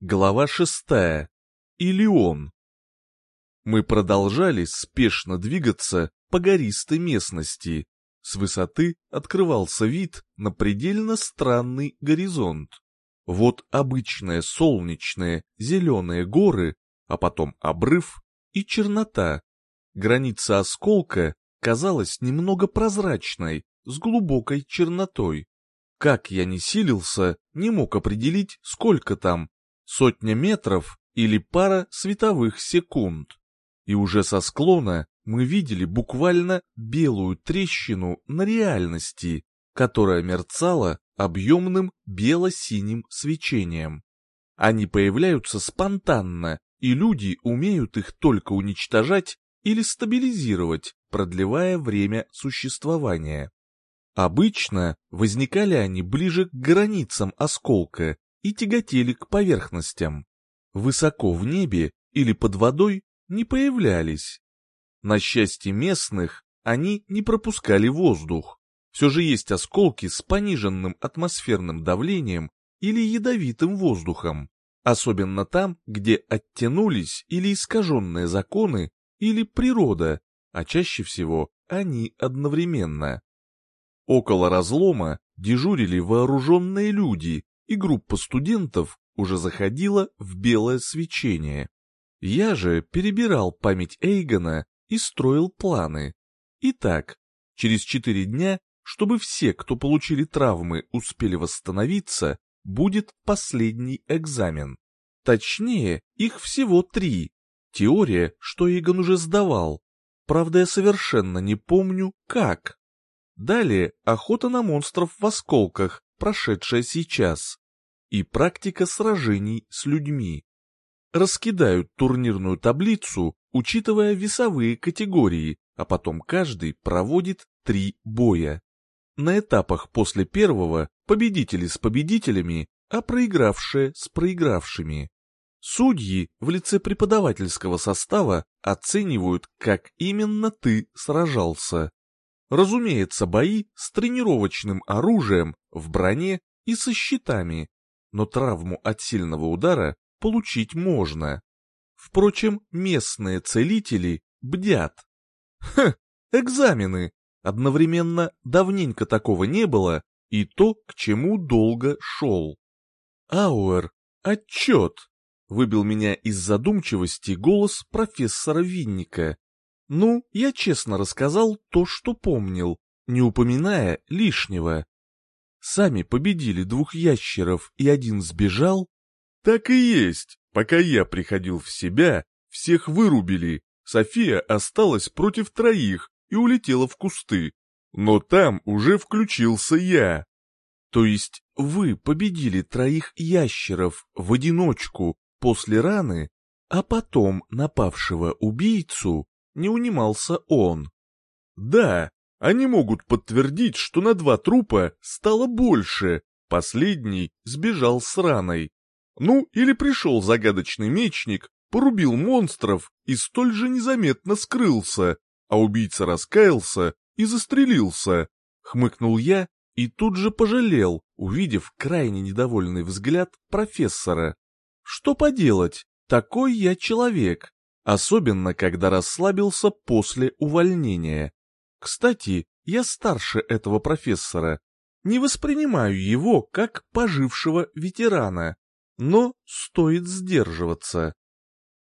Глава шестая. Илион. Мы продолжали спешно двигаться по гористой местности. С высоты открывался вид на предельно странный горизонт. Вот обычные солнечные зеленые горы, а потом обрыв и чернота. Граница осколка казалась немного прозрачной, с глубокой чернотой. Как я не силился, не мог определить, сколько там, сотня метров или пара световых секунд. И уже со склона мы видели буквально белую трещину на реальности, которая мерцала объемным бело-синим свечением. Они появляются спонтанно, и люди умеют их только уничтожать или стабилизировать, продлевая время существования. Обычно возникали они ближе к границам осколка и тяготели к поверхностям. Высоко в небе или под водой не появлялись. На счастье местных, они не пропускали воздух. Все же есть осколки с пониженным атмосферным давлением или ядовитым воздухом, особенно там, где оттянулись или искаженные законы, или природа, а чаще всего они одновременно. Около разлома дежурили вооруженные люди, и группа студентов уже заходила в белое свечение. Я же перебирал память Эйгона и строил планы. Итак, через четыре дня, чтобы все, кто получили травмы, успели восстановиться, будет последний экзамен. Точнее, их всего три. Теория, что Эйгон уже сдавал. Правда, я совершенно не помню, как. Далее охота на монстров в осколках, прошедшая сейчас, и практика сражений с людьми. Раскидают турнирную таблицу, учитывая весовые категории, а потом каждый проводит три боя. На этапах после первого победители с победителями, а проигравшие с проигравшими. Судьи в лице преподавательского состава оценивают, как именно ты сражался. Разумеется, бои с тренировочным оружием, в броне и со щитами, но травму от сильного удара получить можно. Впрочем, местные целители бдят. Хм, экзамены! Одновременно давненько такого не было, и то, к чему долго шел. Ауэр, отчет! Выбил меня из задумчивости голос профессора Винника. Ну, я честно рассказал то, что помнил, не упоминая лишнего. Сами победили двух ящеров и один сбежал? Так и есть. Пока я приходил в себя, всех вырубили. София осталась против троих и улетела в кусты. Но там уже включился я. То есть вы победили троих ящеров в одиночку после раны, а потом напавшего убийцу не унимался он. Да, они могут подтвердить, что на два трупа стало больше, последний сбежал с раной. Ну, или пришел загадочный мечник, порубил монстров и столь же незаметно скрылся, а убийца раскаялся и застрелился. Хмыкнул я и тут же пожалел, увидев крайне недовольный взгляд профессора. Что поделать, такой я человек, особенно когда расслабился после увольнения. Кстати, я старше этого профессора, не воспринимаю его как пожившего ветерана, но стоит сдерживаться.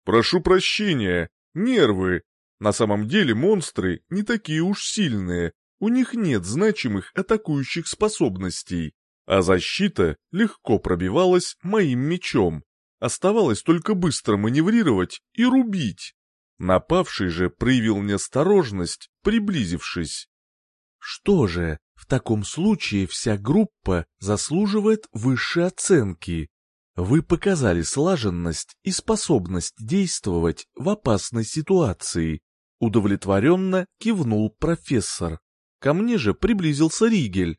Прошу прощения, нервы. На самом деле монстры не такие уж сильные, у них нет значимых атакующих способностей, а защита легко пробивалась моим мечом. Оставалось только быстро маневрировать и рубить. Напавший же проявил неосторожность, приблизившись. Что же, в таком случае вся группа заслуживает высшей оценки. Вы показали слаженность и способность действовать в опасной ситуации. Удовлетворенно кивнул профессор. Ко мне же приблизился Ригель.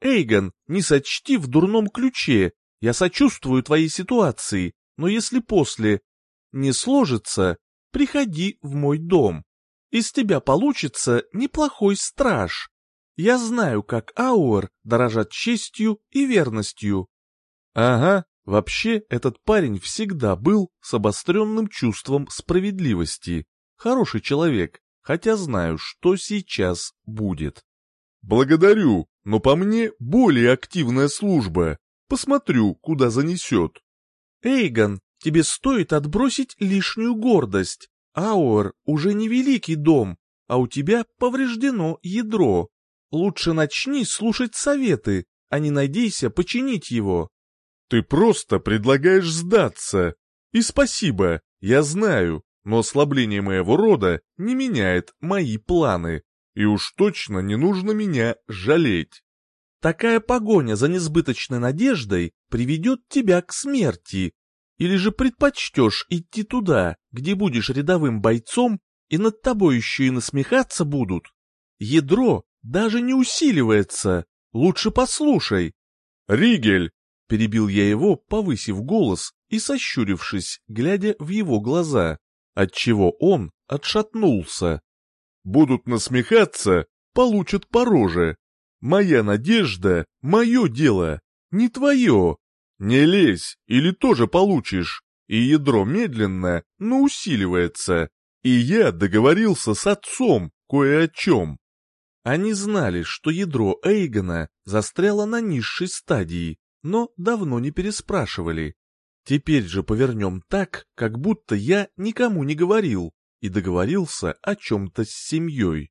Эйгон, не сочти в дурном ключе. Я сочувствую твоей ситуации, но если после не сложится, приходи в мой дом. Из тебя получится неплохой страж. Я знаю, как Ауэр дорожат честью и верностью. Ага, Вообще, этот парень всегда был с обостренным чувством справедливости. Хороший человек, хотя знаю, что сейчас будет. Благодарю, но по мне более активная служба. Посмотрю, куда занесет. Эйгон, тебе стоит отбросить лишнюю гордость. Ауэр уже не великий дом, а у тебя повреждено ядро. Лучше начни слушать советы, а не надейся починить его. Ты просто предлагаешь сдаться. И спасибо, я знаю, но ослабление моего рода не меняет мои планы. И уж точно не нужно меня жалеть. Такая погоня за несбыточной надеждой приведет тебя к смерти. Или же предпочтешь идти туда, где будешь рядовым бойцом, и над тобой еще и насмехаться будут? Ядро даже не усиливается. Лучше послушай. Ригель, Перебил я его, повысив голос и сощурившись, глядя в его глаза, отчего он отшатнулся. «Будут насмехаться, получат по роже. Моя надежда — мое дело, не твое. Не лезь, или тоже получишь. И ядро медленно, но усиливается. И я договорился с отцом кое о чем». Они знали, что ядро Эйгона застряло на низшей стадии, но давно не переспрашивали. Теперь же повернем так, как будто я никому не говорил и договорился о чем-то с семьей.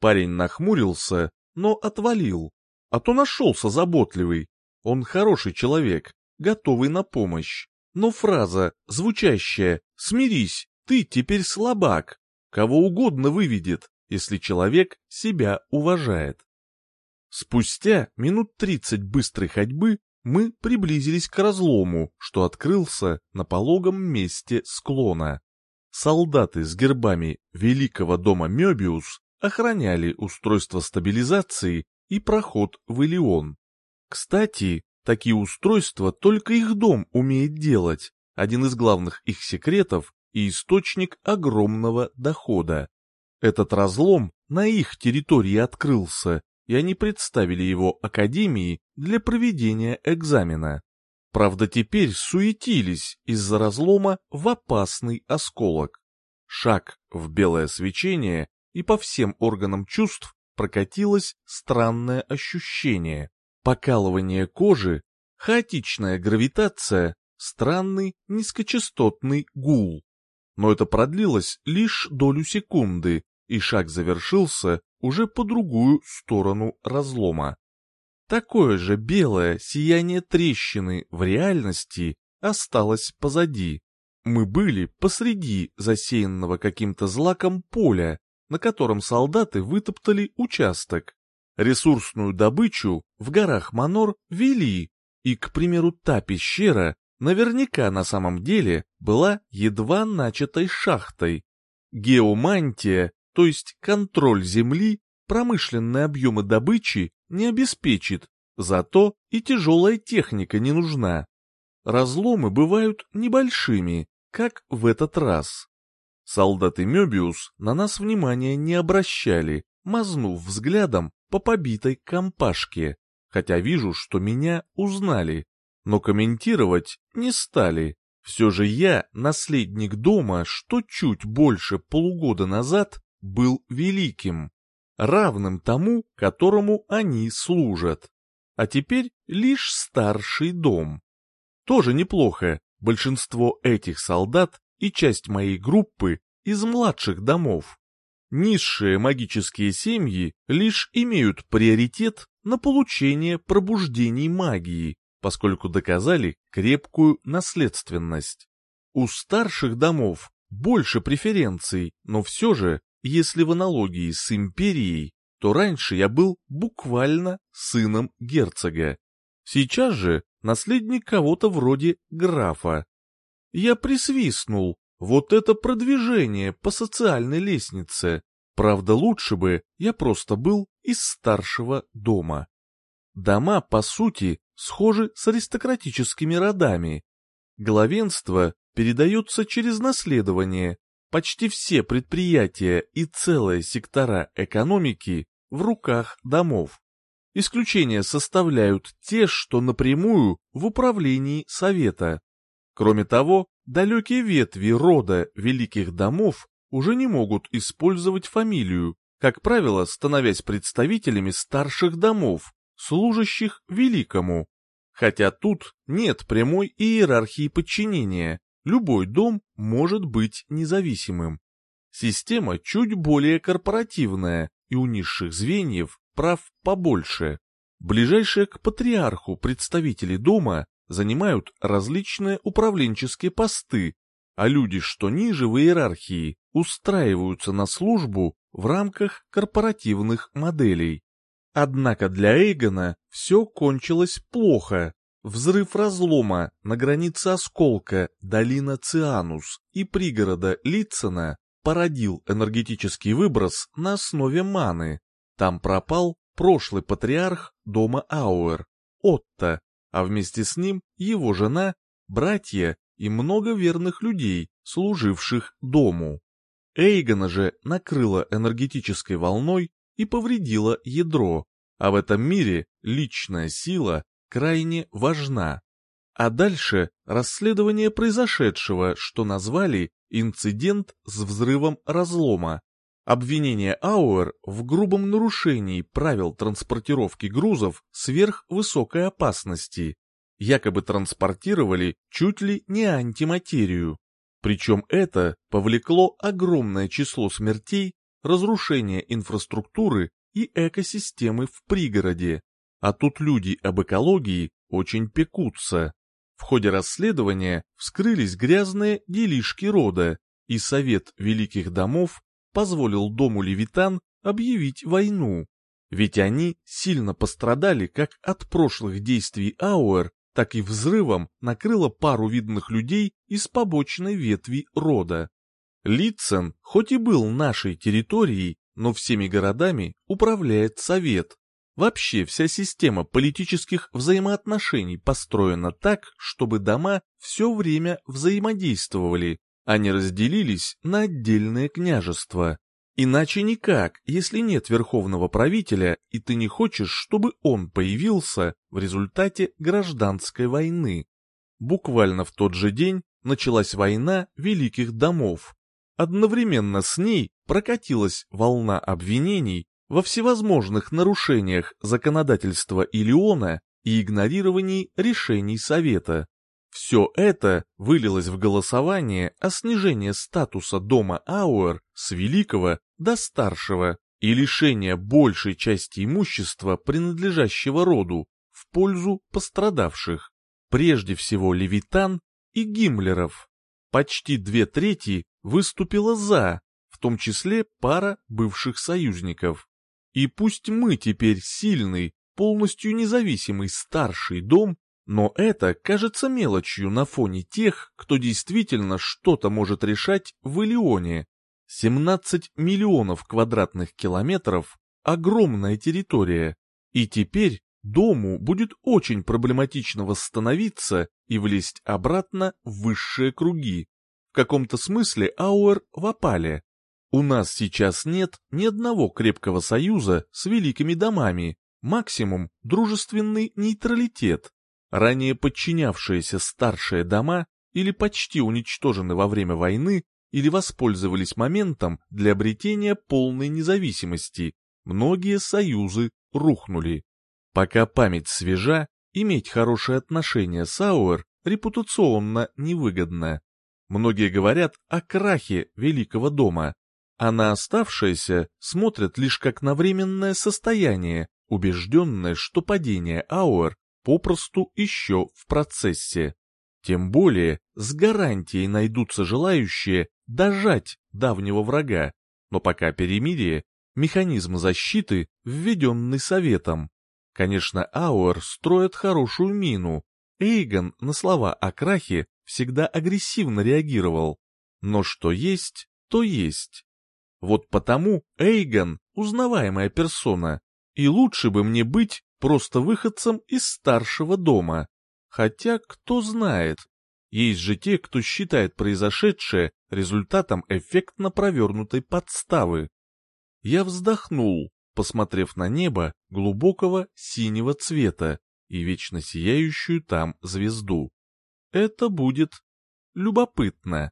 Парень нахмурился, но отвалил, а то нашелся заботливый. Он хороший человек, готовый на помощь. Но фраза, звучащая «смирись, ты теперь слабак», кого угодно выведет, если человек себя уважает. Спустя минут тридцать быстрой ходьбы мы приблизились к разлому, что открылся на пологом месте склона. Солдаты с гербами Великого дома Мёбиус охраняли устройство стабилизации и проход в Элеон. Кстати, такие устройства только их дом умеет делать, один из главных их секретов и источник огромного дохода. Этот разлом на их территории открылся, и они представили его Академии для проведения экзамена. Правда, теперь суетились из-за разлома в опасный осколок. Шаг в белое свечение, и по всем органам чувств прокатилось странное ощущение. Покалывание кожи, хаотичная гравитация, странный низкочастотный гул. Но это продлилось лишь долю секунды, и шаг завершился уже по другую сторону разлома. Такое же белое сияние трещины в реальности осталось позади. Мы были посреди засеянного каким-то злаком поля, на котором солдаты вытоптали участок. Ресурсную добычу в горах Манор вели, и, к примеру, та пещера наверняка на самом деле была едва начатой шахтой. Геомантия то есть контроль земли, промышленные объемы добычи не обеспечит, зато и тяжелая техника не нужна. Разломы бывают небольшими, как в этот раз. Солдаты Мёбиус на нас внимания не обращали, мазнув взглядом по побитой компашке, хотя вижу, что меня узнали, но комментировать не стали. Все же я наследник дома, что чуть больше полугода назад был великим, равным тому, которому они служат. А теперь лишь старший дом. Тоже неплохо, большинство этих солдат и часть моей группы из младших домов. Низшие магические семьи лишь имеют приоритет на получение пробуждений магии, поскольку доказали крепкую наследственность. У старших домов больше преференций, но все же если в аналогии с империей, то раньше я был буквально сыном герцога. Сейчас же наследник кого-то вроде графа. Я присвистнул, вот это продвижение по социальной лестнице. Правда, лучше бы я просто был из старшего дома. Дома, по сути, схожи с аристократическими родами. Главенство передается через наследование, Почти все предприятия и целые сектора экономики в руках домов. Исключение составляют те, что напрямую в управлении Совета. Кроме того, далекие ветви рода великих домов уже не могут использовать фамилию, как правило, становясь представителями старших домов, служащих великому. Хотя тут нет прямой иерархии подчинения, любой дом может быть независимым. Система чуть более корпоративная, и у низших звеньев прав побольше. Ближайшие к патриарху представители дома занимают различные управленческие посты, а люди, что ниже в иерархии, устраиваются на службу в рамках корпоративных моделей. Однако для Эйгона все кончилось плохо. Взрыв разлома на границе осколка долина Цианус и пригорода Литцена породил энергетический выброс на основе маны. Там пропал прошлый патриарх дома Ауэр, Отто, а вместе с ним его жена, братья и много верных людей, служивших дому. Эйгона же накрыла энергетической волной и повредила ядро, а в этом мире личная сила крайне важна. А дальше расследование произошедшего, что назвали инцидент с взрывом разлома. Обвинение Ауэр в грубом нарушении правил транспортировки грузов сверхвысокой опасности. Якобы транспортировали чуть ли не антиматерию. Причем это повлекло огромное число смертей, разрушение инфраструктуры и экосистемы в пригороде. А тут люди об экологии очень пекутся. В ходе расследования вскрылись грязные делишки рода, и Совет Великих Домов позволил дому Левитан объявить войну. Ведь они сильно пострадали как от прошлых действий Ауэр, так и взрывом накрыло пару видных людей из побочной ветви рода. Литцен, хоть и был нашей территорией, но всеми городами управляет Совет. Вообще вся система политических взаимоотношений построена так, чтобы дома все время взаимодействовали, не разделились на отдельные княжества. Иначе никак, если нет верховного правителя, и ты не хочешь, чтобы он появился в результате гражданской войны. Буквально в тот же день началась война великих домов. Одновременно с ней прокатилась волна обвинений во всевозможных нарушениях законодательства Илиона и игнорировании решений Совета. Все это вылилось в голосование о снижении статуса дома Ауэр с великого до старшего и лишение большей части имущества, принадлежащего роду, в пользу пострадавших, прежде всего Левитан и Гиммлеров. Почти две трети выступило «за», в том числе пара бывших союзников. И пусть мы теперь сильный, полностью независимый старший дом, но это кажется мелочью на фоне тех, кто действительно что-то может решать в Илионе. 17 миллионов квадратных километров – огромная территория, и теперь дому будет очень проблематично восстановиться и влезть обратно в высшие круги. В каком-то смысле Ауэр в опале. У нас сейчас нет ни одного крепкого союза с великими домами, максимум дружественный нейтралитет. Ранее подчинявшиеся старшие дома или почти уничтожены во время войны, или воспользовались моментом для обретения полной независимости, многие союзы рухнули. Пока память свежа, иметь хорошие отношения с Ауэр репутационно невыгодно. Многие говорят о крахе Великого дома, а на оставшееся смотрят лишь как на временное состояние, убежденное, что падение Ауэр попросту еще в процессе. Тем более с гарантией найдутся желающие дожать давнего врага, но пока перемирие – механизм защиты, введенный Советом. Конечно, Ауэр строит хорошую мину, Эйгон на слова о крахе всегда агрессивно реагировал, но что есть, то есть. Вот потому Эйгон — узнаваемая персона, и лучше бы мне быть просто выходцем из старшего дома. Хотя, кто знает, есть же те, кто считает произошедшее результатом эффектно провернутой подставы. Я вздохнул, посмотрев на небо глубокого синего цвета и вечно сияющую там звезду. Это будет любопытно.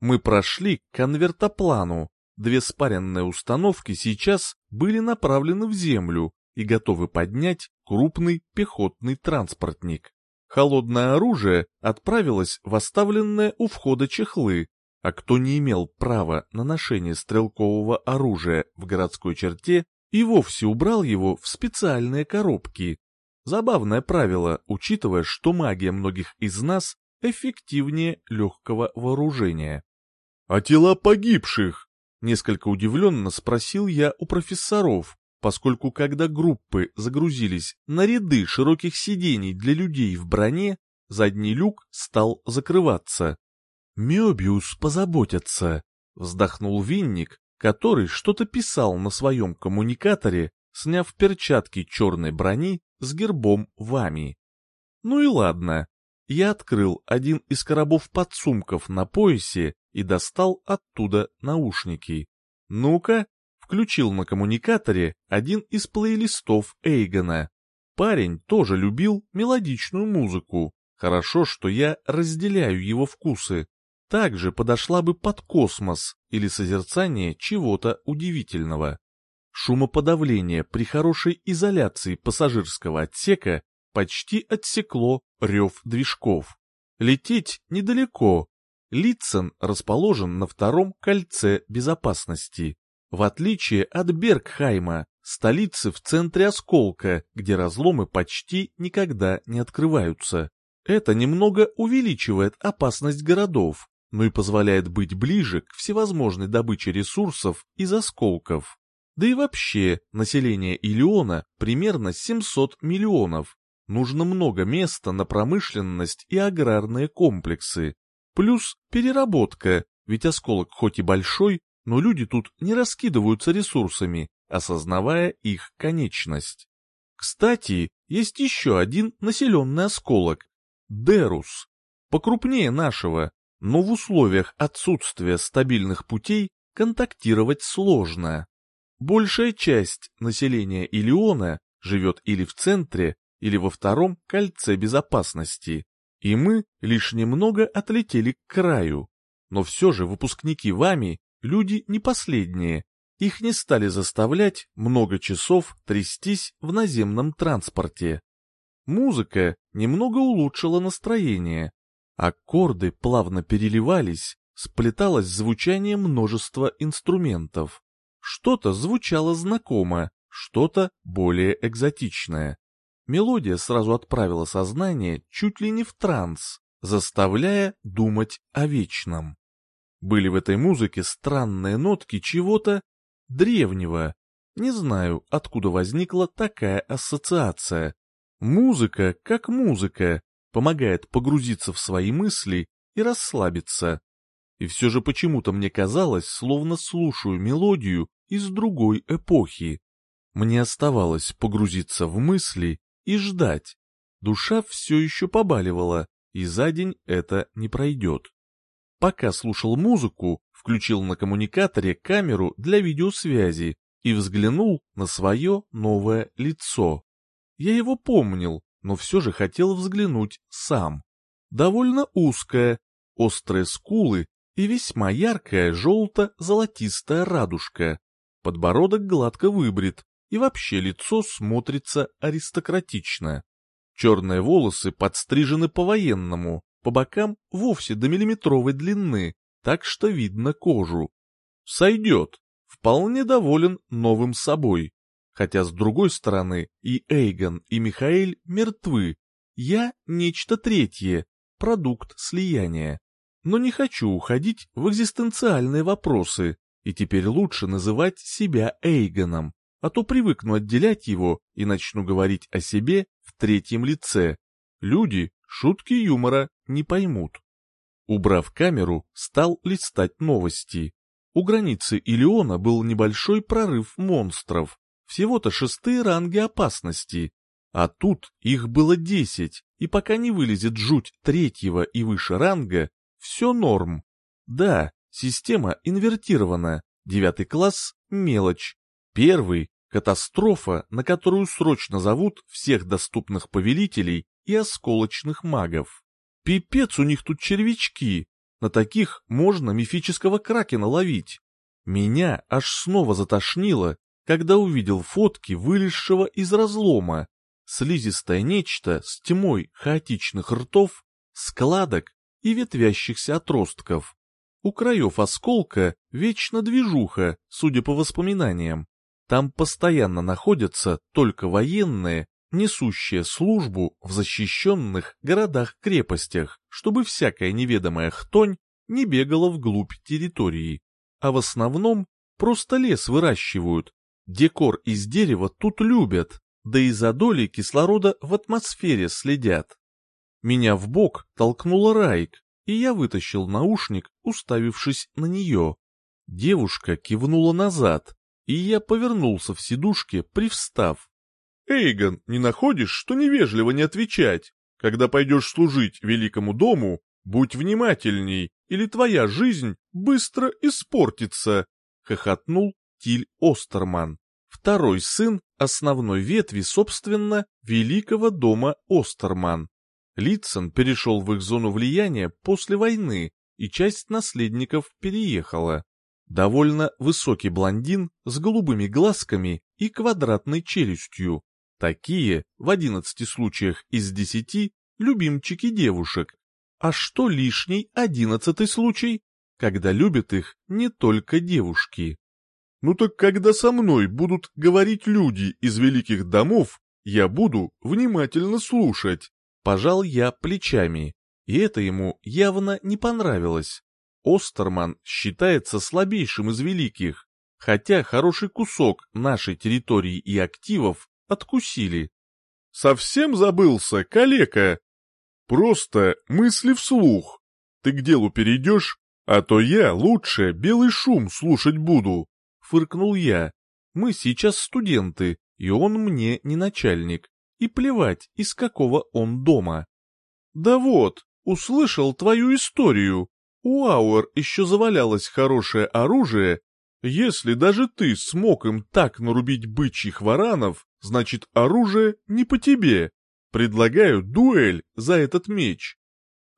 Мы прошли к конвертоплану. Две спаренные установки сейчас были направлены в землю и готовы поднять крупный пехотный транспортник. Холодное оружие отправилось в оставленные у входа чехлы, а кто не имел права на ношение стрелкового оружия в городской черте, и вовсе убрал его в специальные коробки. Забавное правило, учитывая, что магия многих из нас эффективнее легкого вооружения. «А тела погибших?» — несколько удивленно спросил я у профессоров, поскольку когда группы загрузились на ряды широких сидений для людей в броне, задний люк стал закрываться. «Мёбиус позаботятся», — вздохнул Винник, который что-то писал на своем коммуникаторе, сняв перчатки черной брони с гербом Вами. Ну и ладно. Я открыл один из коробов подсумков на поясе и достал оттуда наушники. Ну-ка, включил на коммуникаторе один из плейлистов Эйгона. Парень тоже любил мелодичную музыку. Хорошо, что я разделяю его вкусы. Также подошла бы под космос или созерцание чего-то удивительного. Шумоподавление при хорошей изоляции пассажирского отсека почти отсекло рев движков. Лететь недалеко. Литцен расположен на втором кольце безопасности. В отличие от Бергхайма, столицы в центре осколка, где разломы почти никогда не открываются. Это немного увеличивает опасность городов, но и позволяет быть ближе к всевозможной добыче ресурсов из осколков. Да и вообще, население Илиона примерно 700 миллионов. Нужно много места на промышленность и аграрные комплексы. Плюс переработка, ведь осколок хоть и большой, но люди тут не раскидываются ресурсами, осознавая их конечность. Кстати, есть еще один населенный осколок – Дерус, покрупнее нашего, но в условиях отсутствия стабильных путей контактировать сложно. Большая часть населения Илиона живет или в центре, или во втором кольце безопасности, и мы лишь немного отлетели к краю. Но все же выпускники вами люди не последние, их не стали заставлять много часов трястись в наземном транспорте. Музыка немного улучшила настроение, Аккорды плавно переливались, сплеталось звучание множества инструментов. Что-то звучало знакомо, что-то более экзотичное. Мелодия сразу отправила сознание чуть ли не в транс, заставляя думать о вечном. Были в этой музыке странные нотки чего-то древнего. Не знаю, откуда возникла такая ассоциация. Музыка как музыка, помогает погрузиться в свои мысли и расслабиться. И все же почему-то мне казалось, словно слушаю мелодию из другой эпохи. Мне оставалось погрузиться в мысли и ждать. Душа все еще побаливала, и за день это не пройдет. Пока слушал музыку, включил на коммуникаторе камеру для видеосвязи и взглянул на свое новое лицо. Я его помнил, но все же хотел взглянуть сам. Довольно узкая, острые скулы и весьма яркая желто-золотистая радужка. Подбородок гладко выбрит, и вообще лицо смотрится аристократично. Черные волосы подстрижены по-военному, по бокам вовсе до миллиметровой длины, так что видно кожу. Сойдет, вполне доволен новым собой. Хотя, с другой стороны, и Эйгон, и Михаэль мертвы. Я — нечто третье, продукт слияния. Но не хочу уходить в экзистенциальные вопросы, и теперь лучше называть себя Эйгоном, а то привыкну отделять его и начну говорить о себе в третьем лице. Люди шутки юмора не поймут. Убрав камеру, стал листать новости. У границы Илиона был небольшой прорыв монстров, всего-то шестые ранги опасности, а тут их было десять, и пока не вылезет жуть третьего и выше ранга, все норм. Да, система инвертирована, девятый класс — мелочь, первый Катастрофа, на которую срочно зовут всех доступных повелителей и осколочных магов. Пипец у них тут червячки, на таких можно мифического кракена ловить. Меня аж снова затошнило, когда увидел фотки вылезшего из разлома. Слизистое нечто с тьмой хаотичных ртов, складок и ветвящихся отростков. У краев осколка вечно движуха, судя по воспоминаниям. Там постоянно находятся только военные, несущие службу в защищенных городах-крепостях, чтобы всякая неведомая хтонь не бегала вглубь территории. А в основном просто лес выращивают. Декор из дерева тут любят, да и за долей кислорода в атмосфере следят. Меня в бок толкнула Райк, и я вытащил наушник, уставившись на нее. Девушка кивнула назад, и я повернулся в сидушке, привстав. «Эйгон, не находишь, что невежливо не отвечать? Когда пойдешь служить великому дому, будь внимательней, или твоя жизнь быстро испортится», — хохотнул Тиль Остерман, второй сын основной ветви, собственно, великого дома Остерман. Литсон перешел в их зону влияния после войны, и часть наследников переехала довольно высокий блондин с голубыми глазками и квадратной челюстью. Такие, в одиннадцати случаях из десяти, любимчики девушек. А что лишний одиннадцатый случай, когда любят их не только девушки? Ну так когда со мной будут говорить люди из великих домов, я буду внимательно слушать. Пожал я плечами, и это ему явно не понравилось. Остерман считается слабейшим из великих, хотя хороший кусок нашей территории и активов откусили. Совсем забылся, калека? Просто мысли вслух. Ты к делу перейдешь, а то я лучше белый шум слушать буду. Фыркнул я. Мы сейчас студенты, и он мне не начальник. И плевать, из какого он дома. Да вот, услышал твою историю, у Ауэр еще завалялось хорошее оружие. Если даже ты смог им так нарубить бычьих варанов, значит оружие не по тебе. Предлагаю дуэль за этот меч.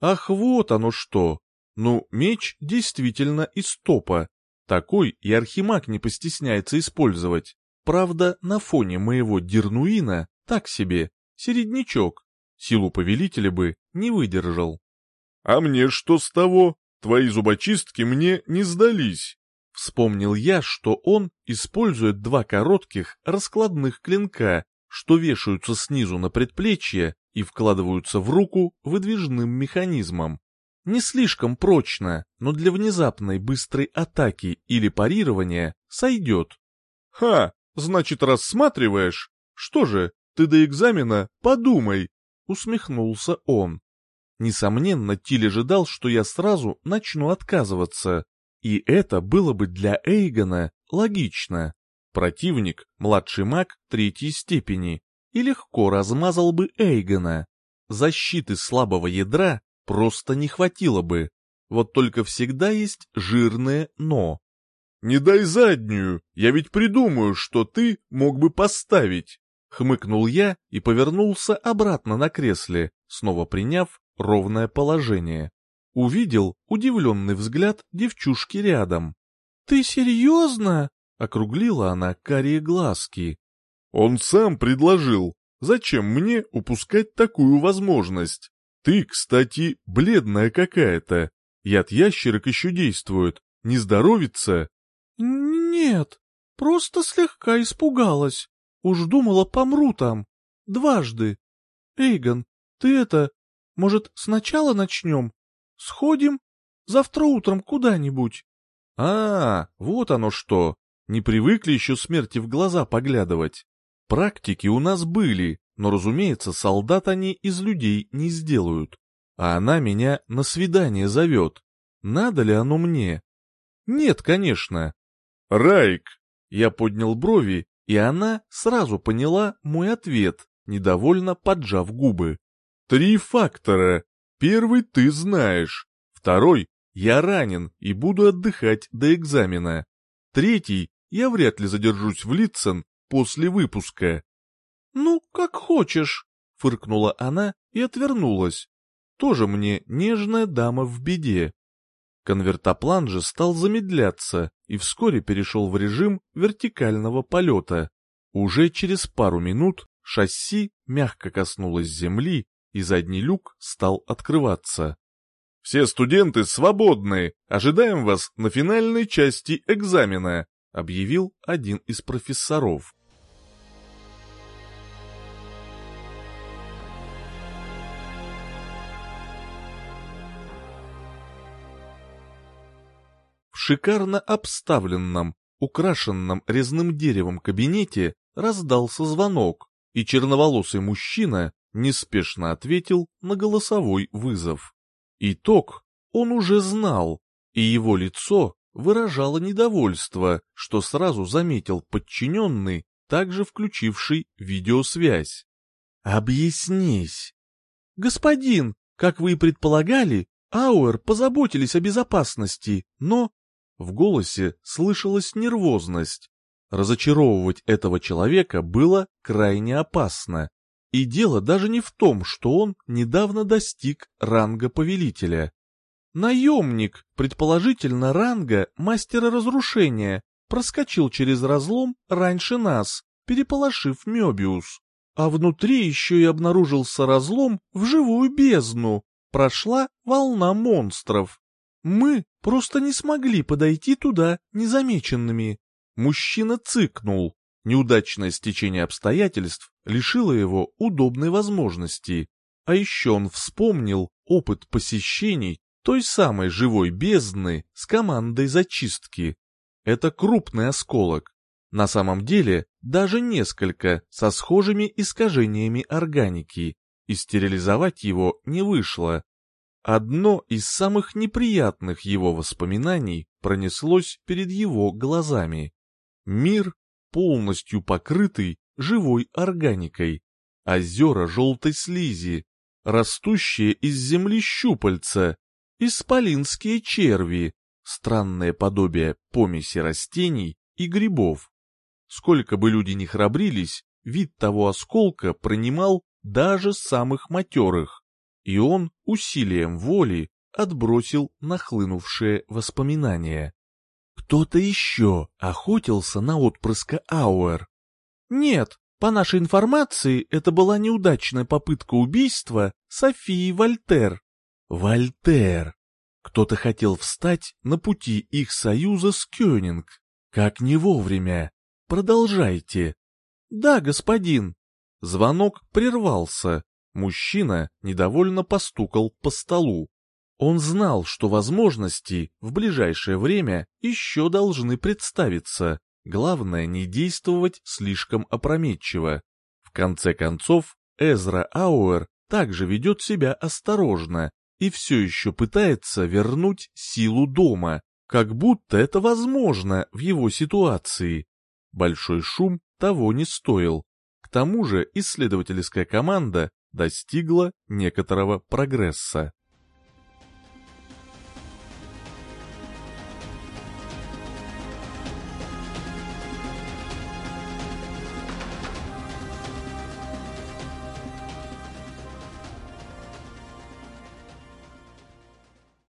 Ах, вот оно что. Ну, меч действительно из топа. Такой и Архимаг не постесняется использовать. Правда, на фоне моего Дернуина так себе, середнячок. Силу повелителя бы не выдержал. А мне что с того? Твои зубочистки мне не сдались. Вспомнил я, что он использует два коротких раскладных клинка, что вешаются снизу на предплечье и вкладываются в руку выдвижным механизмом. Не слишком прочно, но для внезапной быстрой атаки или парирования сойдет. «Ха, значит рассматриваешь? Что же, ты до экзамена подумай», — усмехнулся он. Несомненно, Тиль ожидал, что я сразу начну отказываться. И это было бы для Эйгона логично. Противник, младший маг третьей степени, и легко размазал бы Эйгона. Защиты слабого ядра просто не хватило бы. Вот только всегда есть жирное «но». «Не дай заднюю, я ведь придумаю, что ты мог бы поставить», — хмыкнул я и повернулся обратно на кресле, снова приняв ровное положение. Увидел удивленный взгляд девчушки рядом. «Ты серьезно?» — округлила она карие глазки. «Он сам предложил. Зачем мне упускать такую возможность? Ты, кстати, бледная какая-то. Яд ящерок еще действует. Не здоровится?» «Нет, просто слегка испугалась. Уж думала, помру там. Дважды. Эйгон, ты это, может, сначала начнем? Сходим? Завтра утром куда-нибудь. А, вот оно что. Не привыкли еще смерти в глаза поглядывать. Практики у нас были, но, разумеется, солдат они из людей не сделают. А она меня на свидание зовет. Надо ли оно мне? Нет, конечно. Райк! Я поднял брови, и она сразу поняла мой ответ, недовольно поджав губы. Три фактора. Первый ты знаешь. Второй — я ранен и буду отдыхать до экзамена. Третий — я вряд ли задержусь в Литцен, после выпуска. «Ну, как хочешь», — фыркнула она и отвернулась. Тоже мне нежная дама в беде. Конвертоплан же стал замедляться и вскоре перешел в режим вертикального полета. Уже через пару минут шасси мягко коснулось земли, и задний люк стал открываться. «Все студенты свободны! Ожидаем вас на финальной части экзамена!» — объявил один из профессоров. В шикарно обставленном, украшенном резным деревом кабинете раздался звонок, и черноволосый мужчина неспешно ответил на голосовой вызов. Итог он уже знал, и его лицо выражало недовольство, что сразу заметил подчиненный, также включивший видеосвязь. «Объяснись!» «Господин, как вы и предполагали, Ауэр позаботились о безопасности, но...» В голосе слышалась нервозность. Разочаровывать этого человека было крайне опасно. И дело даже не в том, что он недавно достиг ранга повелителя. Наемник, предположительно ранга мастера разрушения, проскочил через разлом раньше нас, переполошив Мёбиус. А внутри еще и обнаружился разлом в живую бездну. Прошла волна монстров. Мы просто не смогли подойти туда незамеченными. Мужчина цыкнул. Неудачное стечение обстоятельств лишило его удобной возможности. А еще он вспомнил опыт посещений той самой живой бездны с командой зачистки. Это крупный осколок. На самом деле даже несколько со схожими искажениями органики, и стерилизовать его не вышло. Одно из самых неприятных его воспоминаний пронеслось перед его глазами. Мир, полностью покрытый живой органикой, озера желтой слизи, растущие из земли щупальца, исполинские черви, странное подобие помеси растений и грибов. Сколько бы люди ни храбрились, вид того осколка принимал даже самых матерых, и он усилием воли отбросил нахлынувшие воспоминания. Кто-то еще охотился на отпрыска Ауэр. Нет, по нашей информации, это была неудачная попытка убийства Софии Вольтер. Вольтер. Кто-то хотел встать на пути их союза с Кёнинг. Как не вовремя. Продолжайте. Да, господин. Звонок прервался. Мужчина недовольно постукал по столу. Он знал, что возможности в ближайшее время еще должны представиться. Главное не действовать слишком опрометчиво. В конце концов, Эзра Ауэр также ведет себя осторожно и все еще пытается вернуть силу дома, как будто это возможно в его ситуации. Большой шум того не стоил. К тому же исследовательская команда достигла некоторого прогресса.